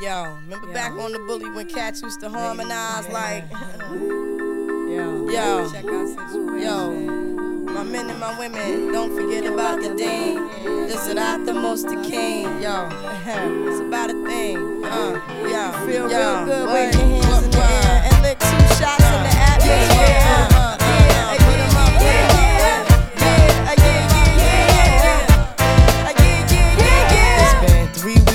Yo, remember back on the bully when cats used to harmonize like, Yo, Yo. check out situation. yo, my men and my women, don't forget about the dean. This is not the most the king. Yo, it's about a thing. Uh, yo, Feel yo, real good, wait,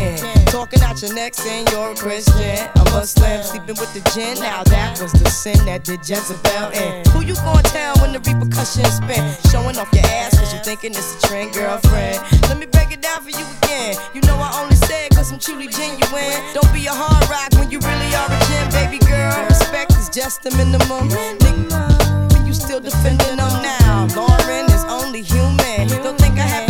can. Talking out your neck saying you're a Christian, a Muslim, sleeping with the gin. Now that was the sin that did Jezebel in. Who you gonna tell when the repercussions spin? Showing off your ass cause you thinking it's a trend, girlfriend. Let me break it down for you again. You know I only say it cause I'm truly genuine. Don't be a hard rock when you really are a gem, baby girl. Respect is just the minimum. Nigga, you still defending them now. Lauryn is only human. Don't think I haven't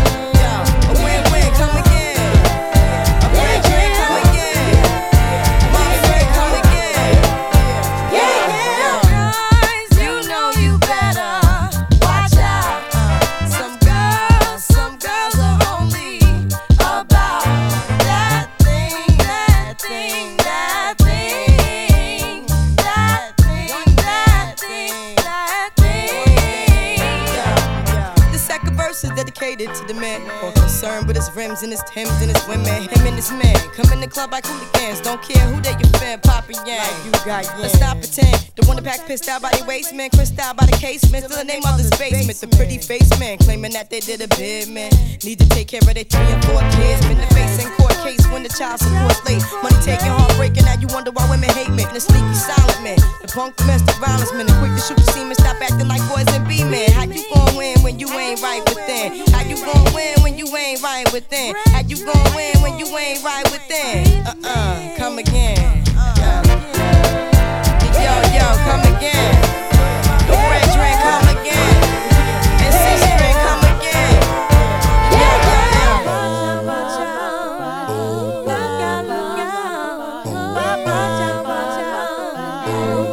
To the man more concerned with his rims and his Timbs and his women. Him and his man come in the club like hooligans. Don't care who they your fan, poppin' yang. You got Let's not pretend. The one that pack pissed out by the waistman, Cristal by the casement. Still the name of this basement. The pretty face man claiming that they did a bid, man. Need to take care of their three and four kids. Been the face in case when the child support's late. Money taking, heartbreaking. Now you wonder why women hate me. The sneaky silent man, the punk domestic violence man, the quick to shoot the semen. Stop acting like boys and be men. How you gon' win when you ain't right within? How you gon' win when you ain't right within? How you gon' win when you ain't right within? Uh uh, come again. Oh.